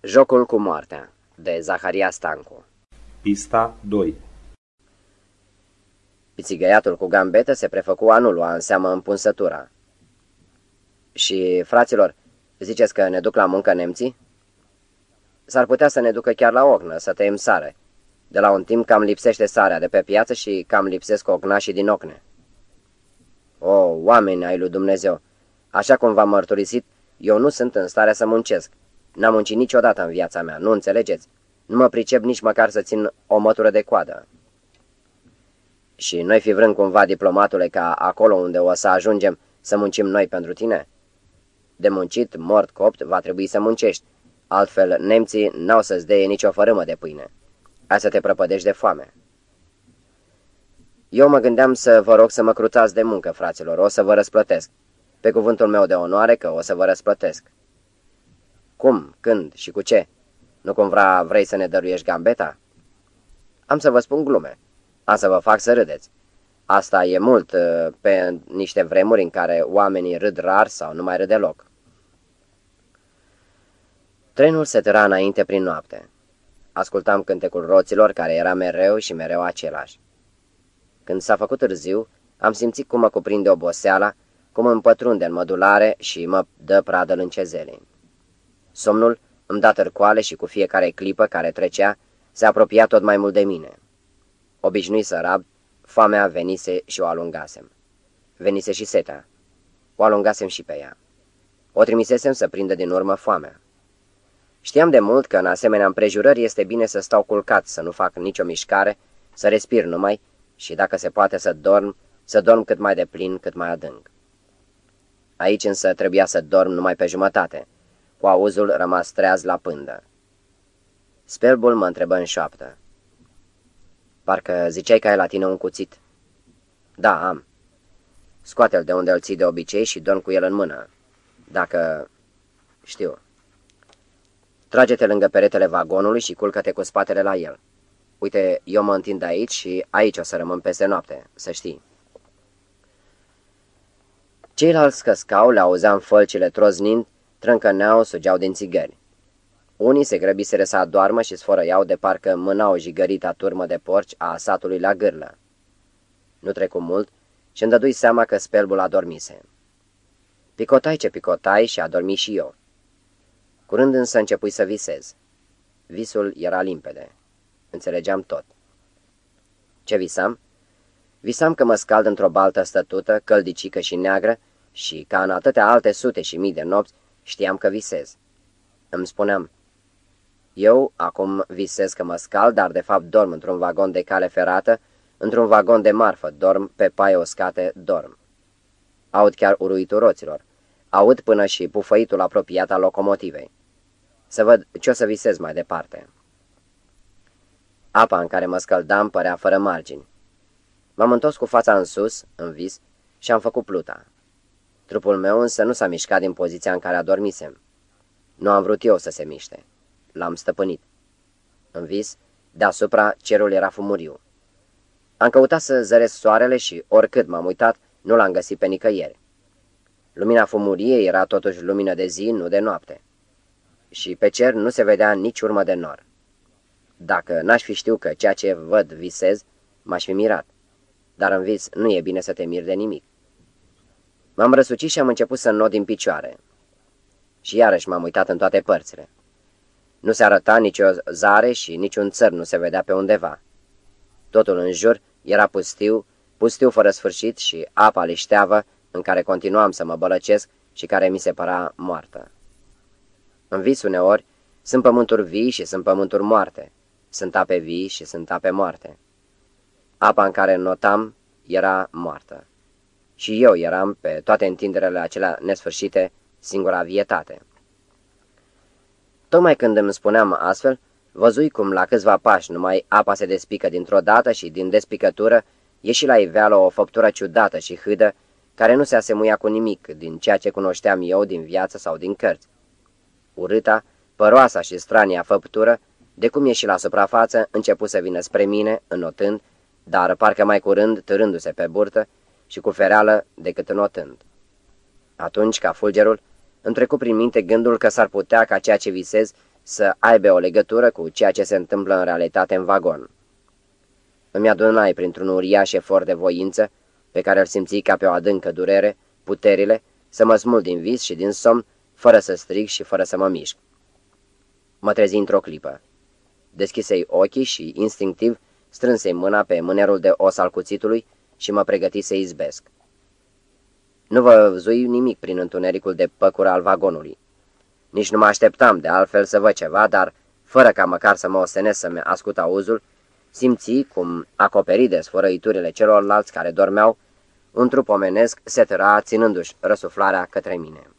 Jocul cu moartea, de Zaharia Stancu Pista 2 Pițigăiatul cu gambetă se prefăcu a nu lua în seamă împunsătura. Și, fraților, ziceți că ne duc la muncă nemții? S-ar putea să ne ducă chiar la ocnă, să tăiem sare. De la un timp cam lipsește sarea de pe piață și cam lipsesc ocnașii din ocne. O, oameni ai lui Dumnezeu, așa cum v-am mărturisit, eu nu sunt în stare să muncesc. N-am muncit niciodată în viața mea, nu înțelegeți? Nu mă pricep nici măcar să țin o mătură de coadă. Și noi fi vrând cumva, diplomatule, ca acolo unde o să ajungem să muncim noi pentru tine? De muncit, mort, copt, va trebui să muncești. Altfel, nemții n-au să-ți deie nicio fărâmă de pâine. Ai să te prăpădești de foame. Eu mă gândeam să vă rog să mă cruțați de muncă, fraților, o să vă răsplătesc. Pe cuvântul meu de onoare că o să vă răsplătesc. Cum, când și cu ce? Nu cumva vrei să ne dăruiești gambeta? Am să vă spun glume. Am să vă fac să râdeți. Asta e mult uh, pe niște vremuri în care oamenii râd rar sau nu mai râd deloc. Trenul se tăra înainte prin noapte. Ascultam cântecul roților, care era mereu și mereu același. Când s-a făcut târziu, am simțit cum mă cuprinde oboseala, cum îmi pătrunde în mădulare și mă dă pradă lâncezelii. Somnul îmi da târcoale și cu fiecare clipă care trecea, se apropia tot mai mult de mine. Obișnui să rab, foamea venise și o alungasem. Venise și setea. O alungasem și pe ea. O trimisesem să prindă din urmă foamea. Știam de mult că în asemenea împrejurări este bine să stau culcat, să nu fac nicio mișcare, să respir numai și, dacă se poate, să dorm, să dorm cât mai deplin, cât mai adânc. Aici însă trebuia să dorm numai pe jumătate, cu auzul rămas treaz la pândă. Spelbul mă întrebă în șoaptă. Parcă ziceai că ai la tine un cuțit. Da, am. Scoate-l de unde îl ții de obicei și dorm cu el în mână. Dacă... Știu. Trage-te lângă peretele vagonului și culcă-te cu spatele la el. Uite, eu mă întind aici și aici o să rămân peste noapte, să știi. Ceilalți căscau, le auzeam fălcile troznind, trâncăneau, sugeau din țigări. Unii se grăbiseră să adoarmă și sfărăiau de parcă mâna o jigărita turmă de porci a satului la gârlă. Nu trecu mult și îmi dădui seama că spelbul adormise. Picotai ce picotai și adormi și eu. Curând însă începui să visez. Visul era limpede. Înțelegeam tot. Ce visam? Visam că mă scald într-o baltă stătută, căldicică și neagră și, ca în atâtea alte sute și mii de nopți, știam că visez. Îmi spuneam, eu acum visez că mă scald, dar de fapt dorm într-un vagon de cale ferată, într-un vagon de marfă, dorm pe paie oscate, dorm. Aud chiar uruitul roților. Aud până și pufăitul apropiat al locomotivei. Să văd ce o să visez mai departe. Apa în care mă scăldam părea fără margini. M-am întors cu fața în sus, în vis, și am făcut pluta. Trupul meu însă nu s-a mișcat din poziția în care adormisem. Nu am vrut eu să se miște. L-am stăpânit. În vis, deasupra, cerul era fumuriu. Am căutat să zăresc soarele și, oricât m-am uitat, nu l-am găsit pe nicăieri. Lumina fumuriei era totuși lumină de zi, nu de noapte. Și pe cer nu se vedea nici urmă de nor. Dacă n-aș fi știut că ceea ce văd visez, m-aș fi mirat. Dar în vis nu e bine să te miri de nimic. M-am răsucit și am început să nod din picioare. Și iarăși m-am uitat în toate părțile. Nu se arăta nicio zare și niciun țăr nu se vedea pe undeva. Totul în jur era pustiu, pustiu fără sfârșit și apa lișteavă în care continuam să mă bălăcesc și care mi se părea moartă. În vis uneori sunt pământuri vii și sunt pământuri moarte, sunt ape vii și sunt ape moarte. Apa în care notam era moartă. Și eu eram, pe toate întinderele acelea nesfârșite, singura vietate. Tocmai când îmi spuneam astfel, văzui cum la câțiva pași numai apa se despică dintr-o dată și din despicătură ieși la iveală o făptură ciudată și hâdă, care nu se asemuia cu nimic din ceea ce cunoșteam eu din viață sau din cărți. Urâta, păroasa și strania făptură, de cum ieși la suprafață, început să vină spre mine, înotând, dar parcă mai curând târându-se pe burtă și cu fereală decât înotând. Atunci, ca fulgerul, îmi trecu prin minte gândul că s-ar putea ca ceea ce visez să aibă o legătură cu ceea ce se întâmplă în realitate în vagon. Îmi adunai printr-un uriaș efort de voință, pe care îl simți ca pe o adâncă durere, puterile, să mă smul din vis și din somn, fără să strig și fără să mă mișc. Mă trezi într-o clipă. Deschisei ochii și, instinctiv, strânsei mâna pe mânerul de os al cuțitului și mă pregăti să izbesc. Nu vă zui nimic prin întunericul de păcură al vagonului. Nici nu mă așteptam de altfel să văd ceva, dar, fără ca măcar să mă ostenesc să-mi ascult auzul, simți cum, acoperit de sfărăiturile celorlalți care dormeau, un trup omenesc se tăra ținându-și răsuflarea către mine.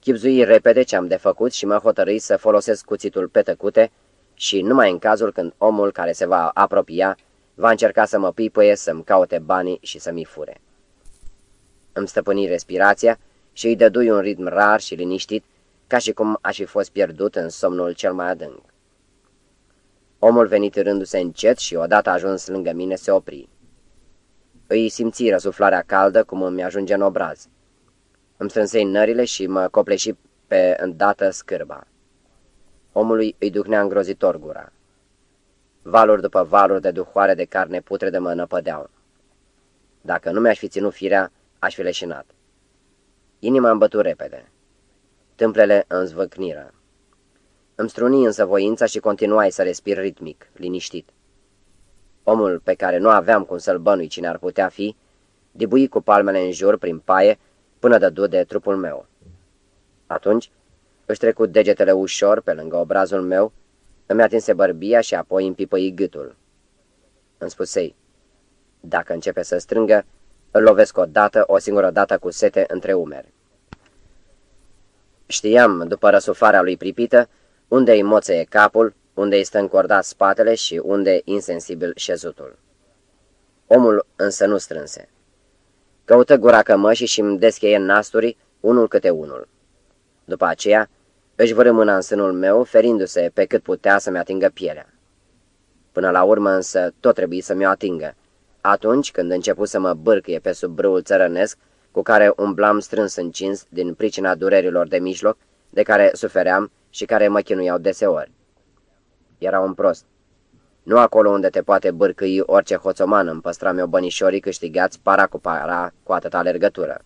Chipzui repede ce am de făcut și mă hotărâi să folosesc cuțitul pe tăcute și numai în cazul când omul care se va apropia va încerca să mă pipăie, să-mi caute banii și să-mi fure. Îmi stăpâni respirația și îi dădui un ritm rar și liniștit, ca și cum aș fi fost pierdut în somnul cel mai adânc. Omul venit rându-se încet și odată ajuns lângă mine se opri. Îi simți răsuflarea caldă cum îmi ajunge în obraz. Îmi strânsei nările și mă copleși pe îndată scârba. Omului îi duhnea îngrozitor gura. Valuri după valuri de duhoare de carne putredă mă năpădeau. Dacă nu mi-aș fi ținut firea, aș fi leșinat. Inima îmi bătu repede. Tâmplele înzvăcniră. Îmi struni însă voința și continuai să respir ritmic, liniștit. Omul pe care nu aveam cum să-l bănui cine ar putea fi, dibui cu palmele în jur prin paie până dădu de trupul meu. Atunci își trecu degetele ușor pe lângă obrazul meu, îmi atinse bărbia și apoi împipăi gâtul. Îmi spusei, dacă începe să strângă, îl lovesc o dată, o singură dată cu sete între umeri. Știam, după răsufarea lui pripită, unde îi moțăie capul, unde îi stă încordat spatele și unde insensibil șezutul. Omul însă nu strânse. Căută gura cămășii și îmi descheie nasturii, unul câte unul. După aceea, își vără mâna în sânul meu, ferindu-se pe cât putea să-mi atingă pielea. Până la urmă însă tot trebuie să mi-o atingă. Atunci când începu să mă bârcâie pe sub brâul țărănesc, cu care umblam strâns încins din pricina durerilor de mijloc, de care sufeream și care mă chinuiau deseori. Era un prost. Nu acolo unde te poate bârcâi orice hoțoman îmi păstram eu bănișorii câștigați para cu para cu atâta alergătură.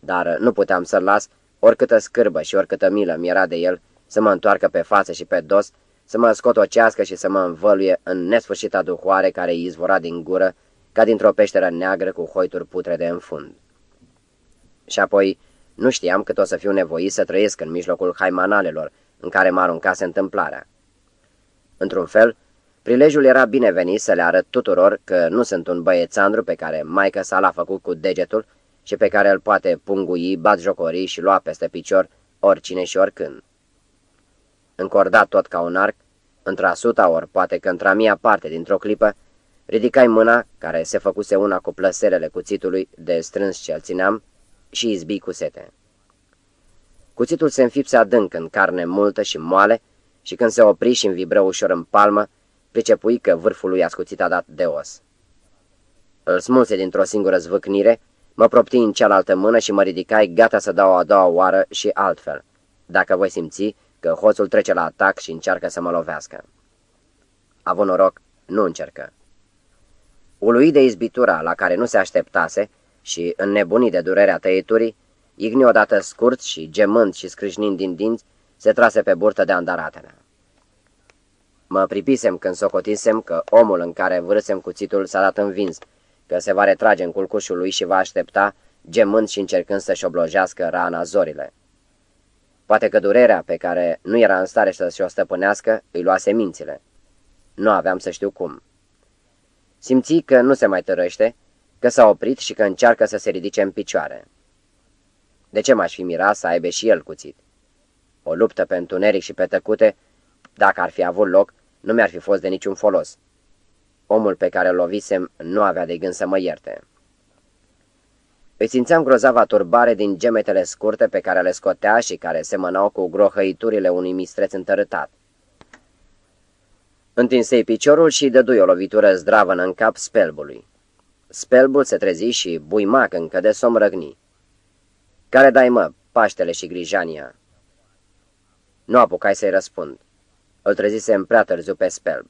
Dar nu puteam să-l las, oricâtă scârbă și oricâtă milă mi era de el, să mă întoarcă pe față și pe dos, să mă scotocească și să mă învăluie în nesfârșita duhoare care îi izvora din gură, ca dintr-o peșteră neagră cu hoituri putrede în fund. Și apoi nu știam cât o să fiu nevoit să trăiesc în mijlocul haimanalelor în care mă aruncase întâmplarea. Într-un fel, prilejul era binevenit să le arăt tuturor că nu sunt un băiețandru pe care maica sa l-a făcut cu degetul și pe care îl poate pungui, jocori și lua peste picior oricine și oricând. Încordat tot ca un arc, într-a suta ori poate că într-a mia parte dintr-o clipă, ridicai mâna, care se făcuse una cu plăserele cuțitului de strâns ce-l țineam, și izbi cu sete. Cuțitul se înfipse adânc în carne multă și moale și când se opri și vibră ușor în palmă, pricepui că vârful lui ascuțit a dat de os. Îl smulse dintr-o singură zvâcnire, mă propti în cealaltă mână și mă ridicai gata să dau a doua oară și altfel, dacă voi simți că hoțul trece la atac și încearcă să mă lovească. Avut noroc, nu încercă. Uluit de izbitura la care nu se așteptase și înnebunit de durerea tăieturii, igni odată scurt și gemând și scrâșnind din dinți, se trase pe burtă de andaratele. Mă pripisem când socotisem că omul în care vârsem cuțitul s-a dat învins, că se va retrage în culcușul lui și va aștepta, gemând și încercând să-și oblojească rana zorile. Poate că durerea pe care nu era în stare să și-o stăpânească îi luase mințile. Nu aveam să știu cum. Simți că nu se mai tărăște, că s-a oprit și că încearcă să se ridice în picioare. De ce m-aș fi mirat să aibă și el cuțit? O luptă pe întuneric și pe tăcute, dacă ar fi avut loc, nu mi-ar fi fost de niciun folos. Omul pe care îl lovisem nu avea de gând să mă ierte. Îi simțeam grozava turbare din gemetele scurte pe care le scotea și care semănau cu grohăiturile unui mistreț întărâtat. Întinsei piciorul și dădui o lovitură zdravă în cap spelbului. Spelbul se trezi și buimac încă de somn răgni. Care dai, mă, Paștele și Grijania?" Nu apucai să-i răspund. Îl trezisem prea târziu pe spelb.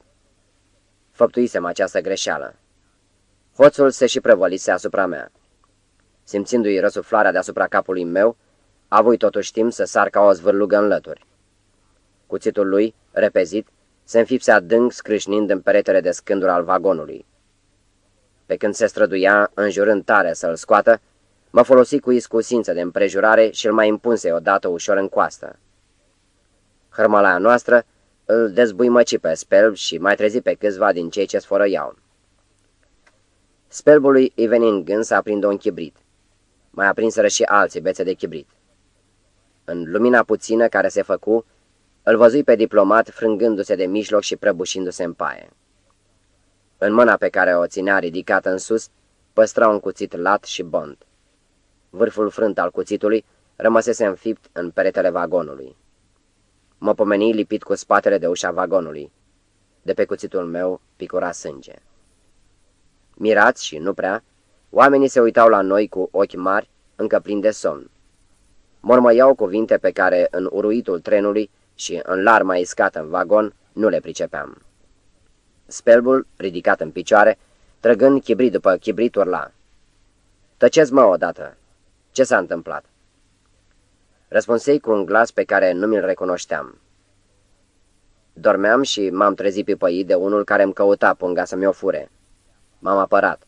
Făptuisem această greșeală. Hoțul se și prăvălise asupra mea. Simțindu-i răsuflarea deasupra capului meu, a avut totuși timp să sar ca o zvârlugă în lături. Cuțitul lui, repezit, se înfipse adânc scrâșnind în peretele de scânduri al vagonului. Pe când se străduia, înjurând tare să-l scoată, mă folosi cu iscusință de împrejurare și îl mai impunse odată ușor în coastă. Hărmălaia noastră îl dezbuimăci pe spelb și mai trezi pe câțiva din cei ce sfărăiau. Spelbului îi veni în gând să aprindă un chibrit. Mai aprinseră și alții bețe de chibrit. În lumina puțină care se făcu, îl văzui pe diplomat frângându-se de mijloc și prăbușindu-se în paie. În mâna pe care o ținea ridicată în sus, păstra un cuțit lat și bond. Vârful frânt al cuțitului rămăsese înfipt în peretele vagonului. Mă pomeni lipit cu spatele de ușa vagonului. De pe cuțitul meu picura sânge. Mirați și nu prea, oamenii se uitau la noi cu ochi mari, încă plini de somn. Mormăiau cuvinte pe care, în uruitul trenului și în larma iscată în vagon, nu le pricepeam. Spelbul, ridicat în picioare, trăgând chibrit după chibrit urla. Tăceți mă odată! Ce s-a întâmplat?" Răspunsei cu un glas pe care nu mi-l recunoșteam. Dormeam și m-am trezit pipăit de unul care îmi căuta punga să mi-o fure. M-am apărat.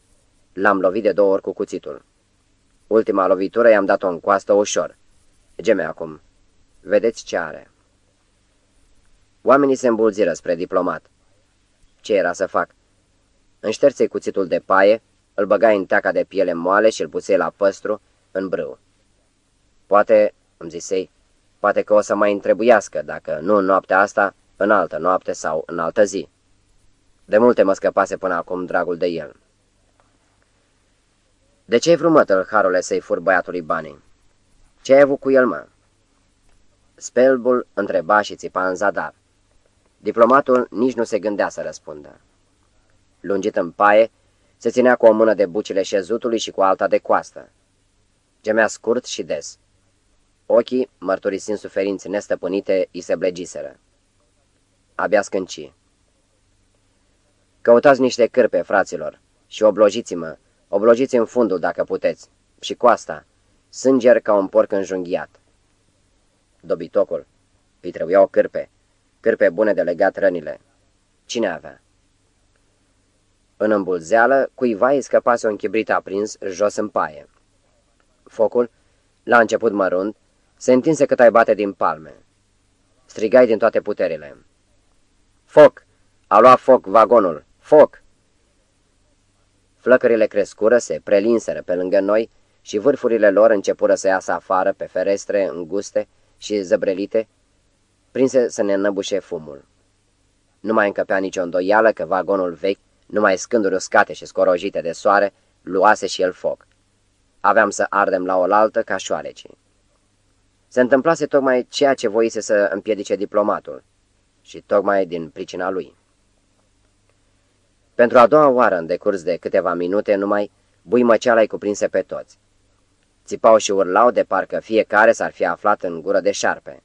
L-am lovit de două ori cu cuțitul. Ultima lovitură i-am dat-o în coastă ușor. Geme acum. Vedeți ce are. Oamenii se îmbulziră spre diplomat. Ce era să fac? Înșterței cuțitul de paie, îl băgai în teaca de piele moale și îl pusei la păstru, în brâu. Poate, îmi zisei, poate că o să mai întrebuiască, dacă nu în noaptea asta, în altă noapte sau în altă zi. De multe mă scăpase până acum dragul de el. De ce ai vrut, mă, tălharule, să-i fur băiatului banii? Ce ai avut cu el, mă? Spelbul întreba și țipa în zadar. Diplomatul nici nu se gândea să răspundă. Lungit în paie, se ținea cu o mână de bucile șezutului și cu alta de coastă. Gemea scurt și des. Ochii, mărturisind suferințe nestăpânite, îi se blegiseră. Abia scânci. Căutați niște cârpe, fraților, și oblojiți-mă, oblojiți în fundul dacă puteți, și cu asta, sânger ca un porc înjunghiat. Dobitocul, îi trebuiau cârpe, cârpe bune de legat rănile. Cine avea? În îmbulzeală, cuiva îi scăpase un chibrit aprins jos în paie. Focul, la început mărunt, se întinse cât ai bate din palme. Strigai din toate puterile. Foc! A luat foc vagonul! Foc! Flăcările crescură, se prelinseră pe lângă noi și vârfurile lor începură să iasă afară pe ferestre înguste și zăbrelite, prinse să ne înăbușe fumul. Nu mai încăpea nicio îndoială că vagonul vechi, numai scânduri uscate și scorojite de soare, luase și el foc. Aveam să ardem la oaltă ca șoarecii. Se întâmplase tocmai ceea ce voise să împiedice diplomatul și tocmai din pricina lui. Pentru a doua oară, în decurs de câteva minute numai, buimăceala îi cuprinse pe toți. Țipau și urlau de parcă fiecare s-ar fi aflat în gură de șarpe.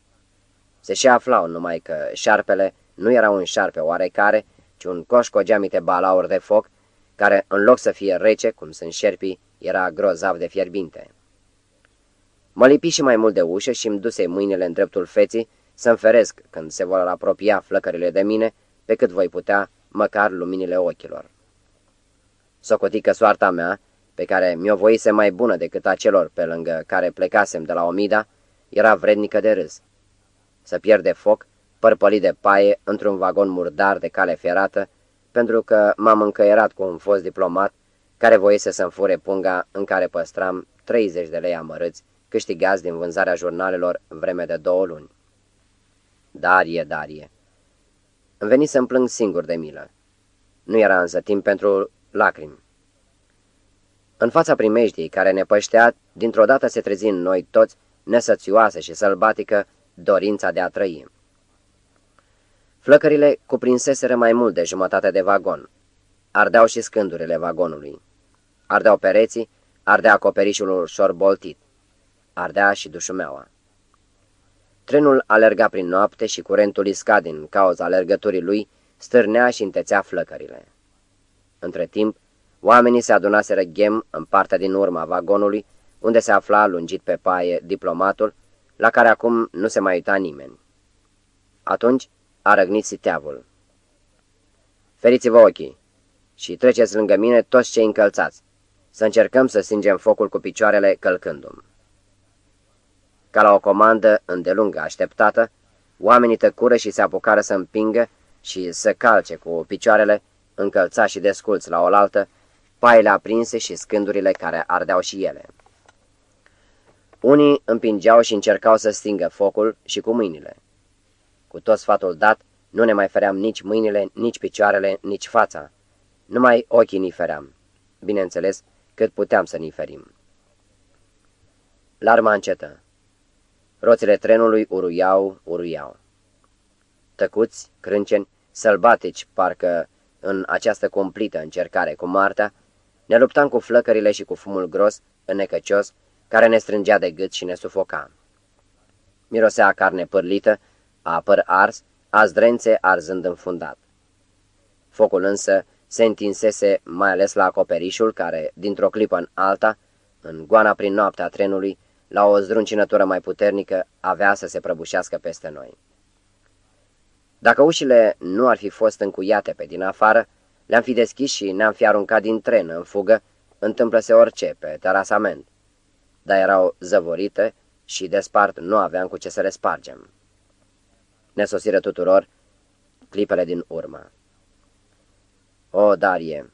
Se și aflau numai că șarpele nu era un șarpe oarecare, ci un coș cu geamite balauri de foc, care, în loc să fie rece, cum sunt șerpii, era grozav de fierbinte. Mă lipi și mai mult de ușă și îmi duse mâinile în dreptul feții să-mi feresc când se vor apropia flăcările de mine, pe cât voi putea, măcar luminile ochilor. Socoti că soarta mea, pe care mi-o voise mai bună decât a celor pe lângă care plecasem de la Omida, era vrednică de râs. Să pierde foc, părpălit de paie, într-un vagon murdar de cale ferată, pentru că m-am încăierat cu un fost diplomat care voise să-mi fure punga în care păstram 30 de lei amărâți, câștigați din vânzarea jurnalelor vreme de două luni. Darie, Darie. Îmi veni să-mi plâng singur de milă. Nu era însă timp pentru lacrimi. În fața primejdii care ne păștea, dintr-o dată se trezi în noi toți, nesățioasă și sălbatică, dorința de a trăi. Flăcările cuprinseseră mai mult de jumătate de vagon. Ardeau și scândurile vagonului. Ardeau pereții, ardea acoperișul ușor boltit. Ardea și dușumeaua. Trenul alerga prin noapte și curentul isca din cauza alergătorii lui, stârnea și întețea flăcările. Între timp, oamenii se adunaseră ghem în partea din urma vagonului, unde se afla lungit pe paie diplomatul, la care acum nu se mai uita nimeni. Atunci a răgnit siteavul. Feriți-vă ochii și treceți lângă mine toți cei încălțați, să încercăm să stingem focul cu picioarele călcându-mi. Ca la o comandă îndelungă așteptată, oamenii tăcură și se apucară să împingă și să calce cu picioarele, încălțați și desculți la oaltă, paile aprinse și scândurile care ardeau și ele. Unii împingeau și încercau să stingă focul și cu mâinile. Cu tot sfatul dat, nu ne mai feream nici mâinile, nici picioarele, nici fața. Numai ochii ni feream. Bineînțeles, cât puteam să ni ferim. Larma încetă. Roțile trenului uruiau, uruiau. Tăcuți, crânceni, sălbatici, parcă în această cumplită încercare cu Marta, ne luptam cu flăcările și cu fumul gros, înnecăcios, care ne strângea de gât și ne sufoca. Mirosea carne părlită, apăr ars, azdrențe arzând înfundat. Focul însă se întinsese mai ales la acoperișul care, dintr-o clipă în alta, în goana prin noaptea trenului, la o zdruncinătură mai puternică, avea să se prăbușească peste noi. Dacă ușile nu ar fi fost încuiate pe din afară, le-am fi deschis și ne-am fi aruncat din tren în fugă, întâmplă-se orice pe terasament, dar erau zăvorite și de spart nu aveam cu ce să le spargem. Ne sosiră tuturor clipele din urmă. O, Darie,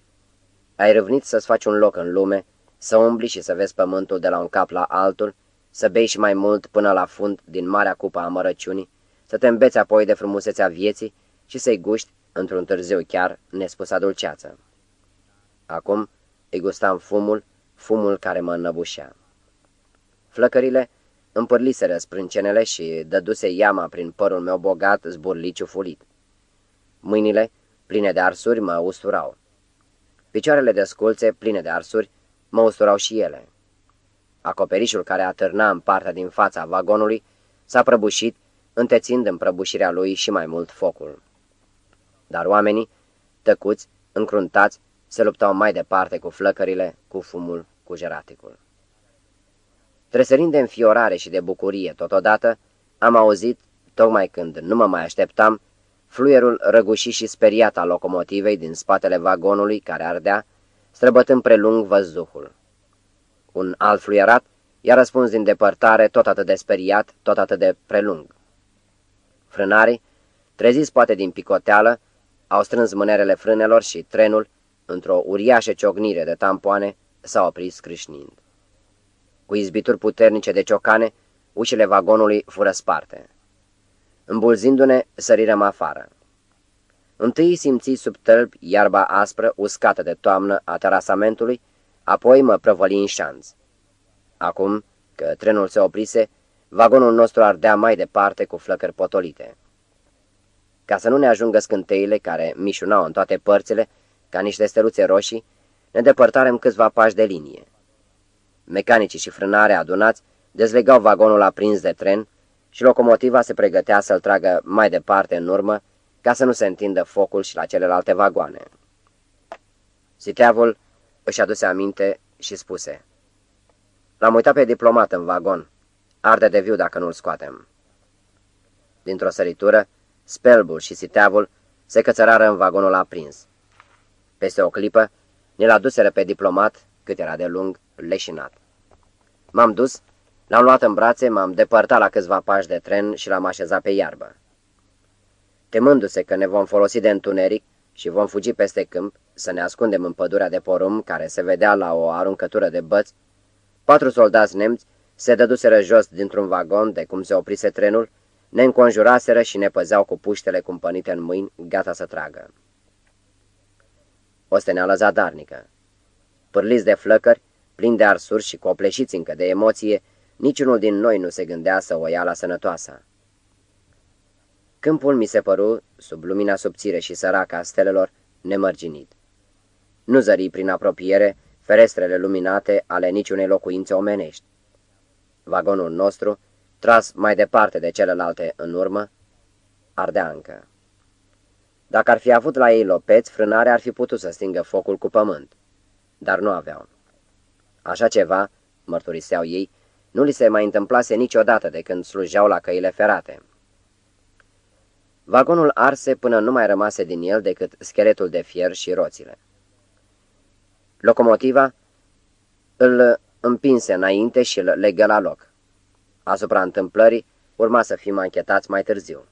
ai râvnit să-ți faci un loc în lume, să umbli și să vezi pământul de la un cap la altul, să bei și mai mult până la fund din marea cupă a mărăciunii, să te îmbeți apoi de frumusețea vieții și să-i guști, într-un târziu chiar, nespusă dulceață. Acum îi gustam fumul, fumul care mă înnăbușea. Flăcările împărliseră sprâncenele și dăduse iama prin părul meu bogat, zburliciu fulit. Mâinile, pline de arsuri, mă usturau. Picioarele de sculțe, pline de arsuri, mă usturau și ele. Acoperișul care atârna în partea din fața vagonului s-a prăbușit, întețind în prăbușirea lui și mai mult focul. Dar oamenii, tăcuți, încruntați, se luptau mai departe cu flăcările, cu fumul, cu jeraticul. Tresărind de înfiorare și de bucurie totodată, am auzit, tocmai când nu mă mai așteptam, fluierul răgușit și speriat al locomotivei din spatele vagonului care ardea, străbătând prelung văzduhul. Un alt fluierat i-a răspuns din depărtare, tot atât de speriat, tot atât de prelung. Frânarii, treziți poate din picoteală, au strâns mânerele frânelor și trenul, într-o uriașă ciognire de tampoane, s-a oprit scrâșnind. Cu izbituri puternice de ciocane, ușile vagonului fură sparte. Îmbulzindu-ne, sărirăm afară. Întâi simți sub tălpi iarba aspră, uscată de toamnă a terasamentului, apoi mă prăvăli în șanț. Acum, că trenul se oprise, vagonul nostru ardea mai departe cu flăcări potolite. Ca să nu ne ajungă scânteile care mișunau în toate părțile, ca niște steluțe roșii, ne depărtarem câțiva pași de linie. Mecanicii și frânare adunați dezlegau vagonul aprins de tren și locomotiva se pregătea să-l tragă mai departe în urmă, ca să nu se întindă focul și la celelalte vagoane. Siteavul își aduse aminte și spuse L-am uitat pe diplomat în vagon. Arde de viu dacă nu-l scoatem. Dintr-o săritură, spelbul și siteavul se cățărară în vagonul aprins. Peste o clipă, ne-l aduseră pe diplomat, cât era de lung, leșinat. M-am dus, l-am luat în brațe, m-am depărtat la câțiva pași de tren și l-am așezat pe iarbă. Temându-se că ne vom folosi de întuneric și vom fugi peste câmp, să ne ascundem în pădurea de porum care se vedea la o aruncătură de băți, patru soldați nemți se dăduseră jos dintr-un vagon de cum se oprise trenul, ne înconjuraseră și ne păzeau cu puștele cumpănite în mâini, gata să tragă. O steneală zadarnică. Pârliți de flăcări, plini de arsuri și copleșiți încă de emoție, niciunul din noi nu se gândea să o ia la sănătoasa. Câmpul mi se păru, sub lumina subțire și săracă a stelelor, nemărginit. Nu zări prin apropiere ferestrele luminate ale niciunei locuințe omenești. Vagonul nostru tras mai departe de celelalte în urmă, ardea încă. Dacă ar fi avut la ei lopeți, frânarea ar fi putut să stingă focul cu pământ, dar nu aveau. Așa ceva, mărturiseau ei, nu li se mai întâmplase niciodată de când slujeau la căile ferate. Vagonul arse până nu mai rămase din el decât scheletul de fier și roțile. Locomotiva îl împinse înainte și îl legă la loc. Asupra întâmplării urma să fim anchetați mai târziu.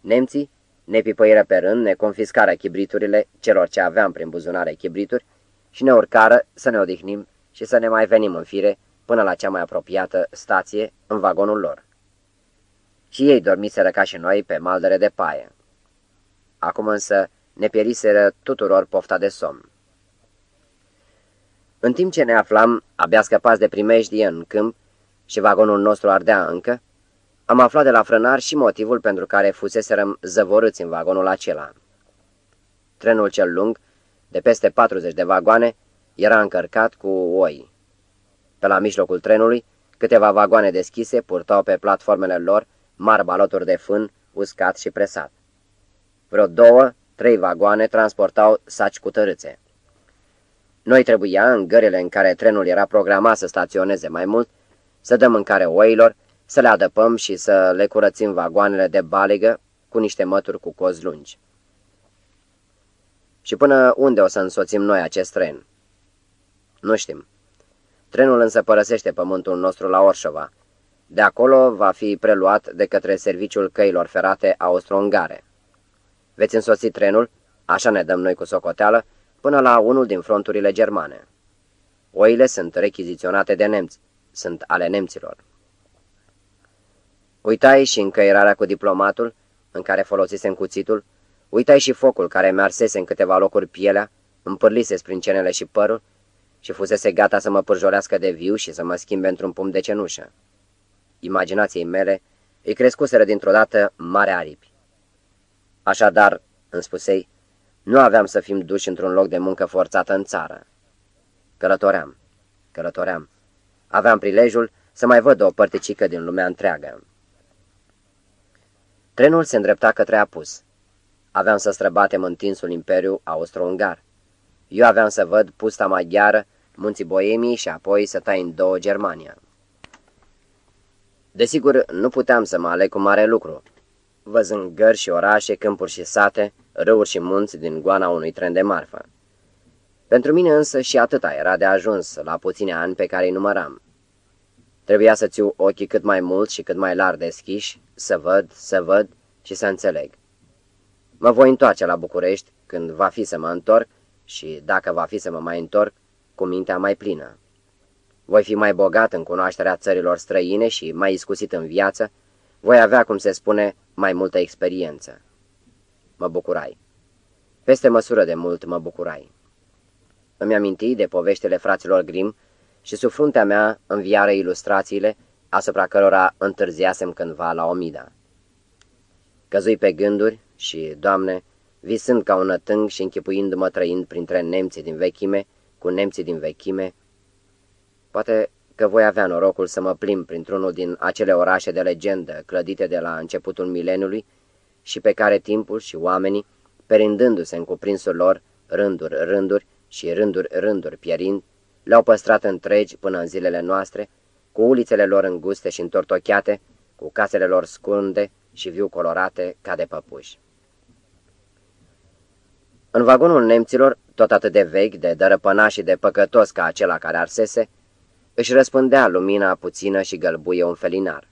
Nemții ne pipăiră pe rând, ne confiscară chibriturile celor ce aveam prin buzunare chibrituri și ne urcară să ne odihnim și să ne mai venim în fire până la cea mai apropiată stație în vagonul lor. Și ei dormiseră ca și noi pe maldere de paie. Acum însă ne pieriseră tuturor pofta de somn. În timp ce ne aflam, abia scăpați de primejdie în câmp și vagonul nostru ardea încă, am aflat de la frânar și motivul pentru care fuseserăm zăvorâți în vagonul acela. Trenul cel lung, de peste 40 de vagoane, era încărcat cu oi. Pe la mijlocul trenului, câteva vagoane deschise purtau pe platformele lor mari baloturi de fân, uscat și presat. Vreo două, trei vagoane transportau saci cu tărâțe. Noi trebuia, în gările în care trenul era programat să staționeze mai mult, să dăm mâncare oilor, să le adăpăm și să le curățim vagoanele de baligă cu niște mături cu cozi lungi. Și până unde o să însoțim noi acest tren? Nu știm. Trenul însă părăsește pământul nostru la Orșova. De acolo va fi preluat de către serviciul căilor ferate austro-ungare. Veți însoți trenul, așa ne dăm noi cu socoteală, până la unul din fronturile germane. Oile sunt rechiziționate de nemți, sunt ale nemților. Uitai și încăierarea cu diplomatul, în care folosisem cuțitul, uitai și focul care mi-arsese în câteva locuri pielea, împârlise sprincenele și părul și fusese gata să mă pârjolească de viu și să mă schimbe într-un pum de cenușă. Imaginației mele îi crescuseră dintr-o dată mare aripi. Așadar, îmi spusei, nu aveam să fim duși într-un loc de muncă forțată în țară. Călătoream, călătoream. Aveam prilejul să mai văd o părticică din lumea întreagă. Trenul se îndrepta către apus. Aveam să străbatem întinsul imperiu austro-ungar. Eu aveam să văd pusta maghiară, munții Boemii și apoi să tai în două Germania. Desigur, nu puteam să mă aleg cu mare lucru. Văzând gări și orașe, câmpuri și sate, râuri și munți din goana unui tren de marfă. Pentru mine însă și atâta era de ajuns la puține ani pe care îi număram. Trebuia să țiu ochii cât mai mult și cât mai larg deschiși, să văd, să văd și să înțeleg. Mă voi întoarce la București când va fi să mă întorc și, dacă va fi să mă mai întorc, cu mintea mai plină. Voi fi mai bogat în cunoașterea țărilor străine și mai iscusit în viață, voi avea, cum se spune, mai multă experiență. Mă bucurai. Peste măsură de mult mă bucurai. Îmi aminti de poveștile fraților Grim și sub fruntea mea înviară ilustrațiile asupra cărora întârziasem cândva la Omida. Căzui pe gânduri și, Doamne, visând ca un nătâng și închipuindu-mă trăind printre nemții din vechime, cu nemții din vechime, poate că voi avea norocul să mă plim printr-unul din acele orașe de legendă clădite de la începutul mileniului și pe care timpul și oamenii, perindându-se în cuprinsul lor, rânduri, rânduri și rânduri, rânduri pierind, le-au păstrat întregi până în zilele noastre, cu ulițele lor înguste și întortocheate, cu casele lor scunde și viu colorate ca de păpuși. În vagonul nemților, tot atât de vechi, de dărăpăna și de păcătos ca acela care arsese, își răspândea lumina puțină și gălbuie un felinar.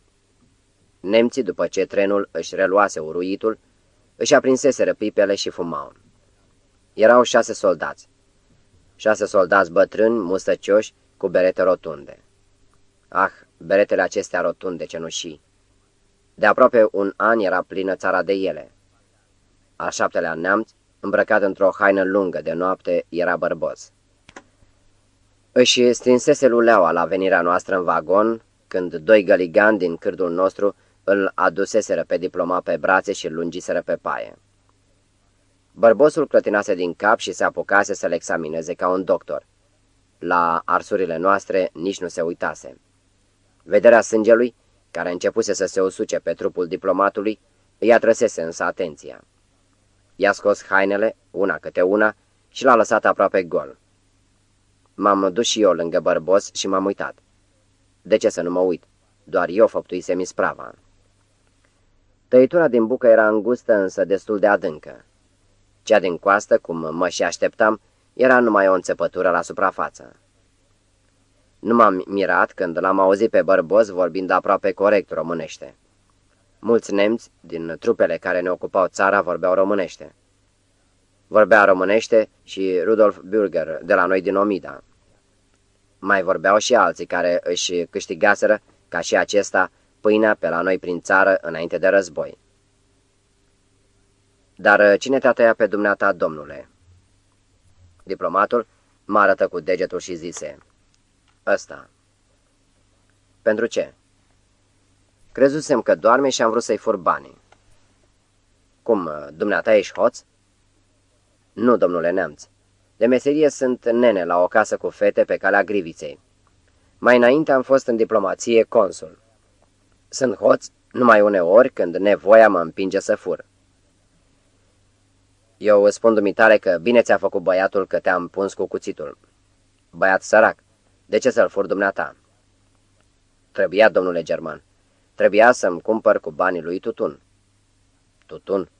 Nemții, după ce trenul își reluase uruitul, își aprinseseră pipele și fumau. Erau șase soldați. Șase soldați bătrâni, mustăcioși, cu berete rotunde. Ah, beretele acestea rotunde, cenușii! De aproape un an era plină țara de ele. Al șaptelea neamț, îmbrăcat într-o haină lungă de noapte, era bărbos. Își strinsese luleaua la venirea noastră în vagon, când doi găligani din cârdul nostru îl aduseseră pe diploma pe brațe și îl lungiseră pe paie. Bărbosul clătinase din cap și se apucase să-l examineze ca un doctor. La arsurile noastre nici nu se uitase. Vederea sângelui care începuse să se usuce pe trupul diplomatului, îi atrăsese însă atenția. I-a scos hainele, una câte una, și l-a lăsat aproape gol. M-am dus și eu lângă bărbos și m-am uitat. De ce să nu mă uit? Doar eu făptuisem isprava. Tăitura din bucă era îngustă, însă destul de adâncă. Cea din coastă, cum mă și așteptam, era numai o înțepătură la suprafață. Nu m-am mirat când l-am auzit pe bărbos vorbind aproape corect românește. Mulți nemți din trupele care ne ocupau țara vorbeau românește. Vorbea românește și Rudolf Bürger de la noi din Omida. Mai vorbeau și alții care își câștigaseră, ca și acesta, pâinea pe la noi prin țară înainte de război. Dar cine te-a tăiat pe dumneata, domnule?" Diplomatul mă arătă cu degetul și zise, Ăsta. Pentru ce? Crezusem că doarme și am vrut să-i fur banii. Cum, dumneata ești hoț? Nu, domnule neamț. De meserie sunt nene la o casă cu fete pe calea Griviței. Mai înainte am fost în diplomație consul. Sunt hoț numai uneori când nevoia mă împinge să fur. Eu îți spun dumitare că bine ți-a făcut băiatul că te-am puns cu cuțitul. Băiat sărac, de ce să-l fur dumneata? Trebuia, domnule German, trebuia să-mi cumpăr cu banii lui tutun. Tutun?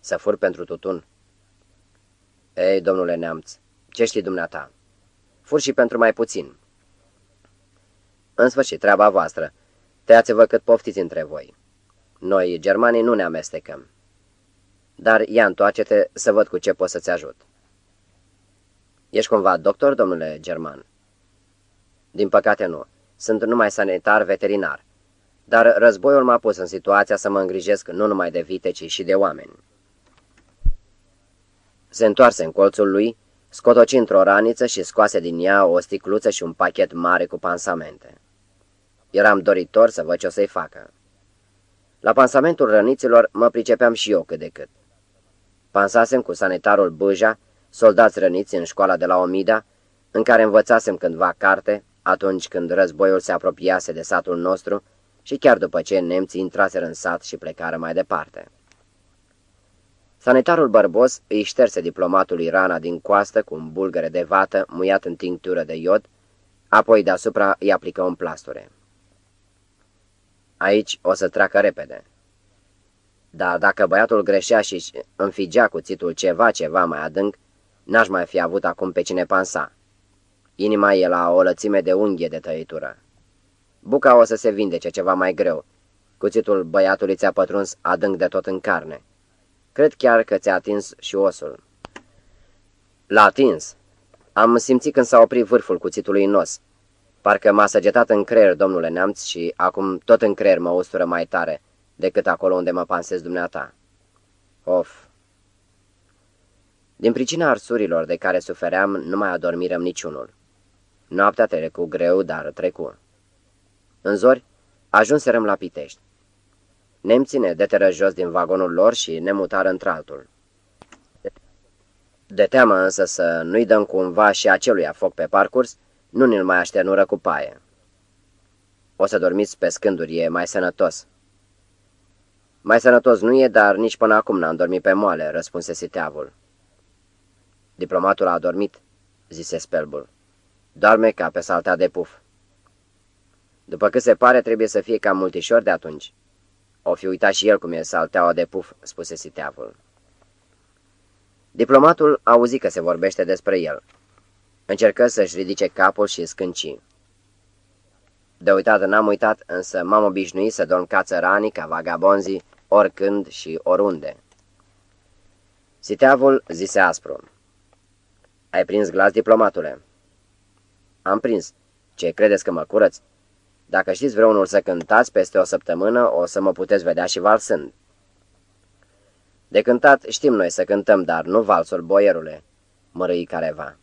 Să fur pentru tutun? Ei, domnule neamț, ce știi dumneata? Fur și pentru mai puțin. În sfârșit, treaba voastră. Tăiați-vă cât poftiți între voi. Noi, germanii, nu ne amestecăm. Dar ia întoarce-te să văd cu ce pot să-ți ajut. Ești cumva doctor, domnule german? Din păcate nu. Sunt numai sanitar veterinar. Dar războiul m-a pus în situația să mă îngrijesc nu numai de vite, ci și de oameni. Se întoarse în colțul lui, scotoci într-o raniță și scoase din ea o sticluță și un pachet mare cu pansamente. Eram doritor să văd ce o să-i facă. La pansamentul răniților mă pricepeam și eu cât de cât. Pansasem cu sanitarul Bâja, soldați răniți în școala de la Omida, în care învățasem cândva carte, atunci când războiul se apropiase de satul nostru și chiar după ce nemții intraseră în sat și plecară mai departe. Sanitarul bărbos îi șterse diplomatului rana din coastă cu un bulgăre de vată muiat în tinctură de iod, apoi deasupra îi aplică un plasture. Aici o să treacă repede. Dar dacă băiatul greșea și înfigea cuțitul ceva, ceva mai adânc, n-aș mai fi avut acum pe cine pansa. Inima e la o lățime de unghie de tăitură. Buca o să se vindece ceva mai greu. Cuțitul băiatului ți-a pătruns adânc de tot în carne. Cred chiar că ți-a atins și osul. L-a atins. Am simțit când s-a oprit vârful cuțitului în nos. Parcă m-a săgetat în creier, domnule neamț, și acum tot în creier mă ustură mai tare decât acolo unde mă pansez dumneata. Of! Din pricina arsurilor de care sufeream, nu mai adormirăm niciunul. Noaptea trecu greu, dar trecu. În zori, ajunserăm la Pitești. Nemții ne deteră jos din vagonul lor și ne mutară într-altul. De teamă însă să nu-i dăm cumva și aceluia foc pe parcurs, nu ne-l mai așternură cu paie. O să dormiți pe scânduri, e mai sănătos. Mai sănătos nu e, dar nici până acum n-am dormit pe moale, răspunse siteavul. Diplomatul a adormit, zise Spelbul. Doarme ca pe saltea de puf. După cât se pare, trebuie să fie cam multișor de atunci. O fi uitat și el cum e salteaua de puf, spuse siteavul. Diplomatul auzi că se vorbește despre el. Încercă să-și ridice capul și scânci. De uitat n-am uitat, însă m-am obișnuit să dorm ca țăranii, ca vagabonzii, oricând și oriunde. Siteavul zise aspru. Ai prins glas, diplomatule?" Am prins. Ce credeți că mă curăț? Dacă știți vreunul să cântați peste o săptămână, o să mă puteți vedea și valsând." De cântat știm noi să cântăm, dar nu valsul, boierule," mărâi careva.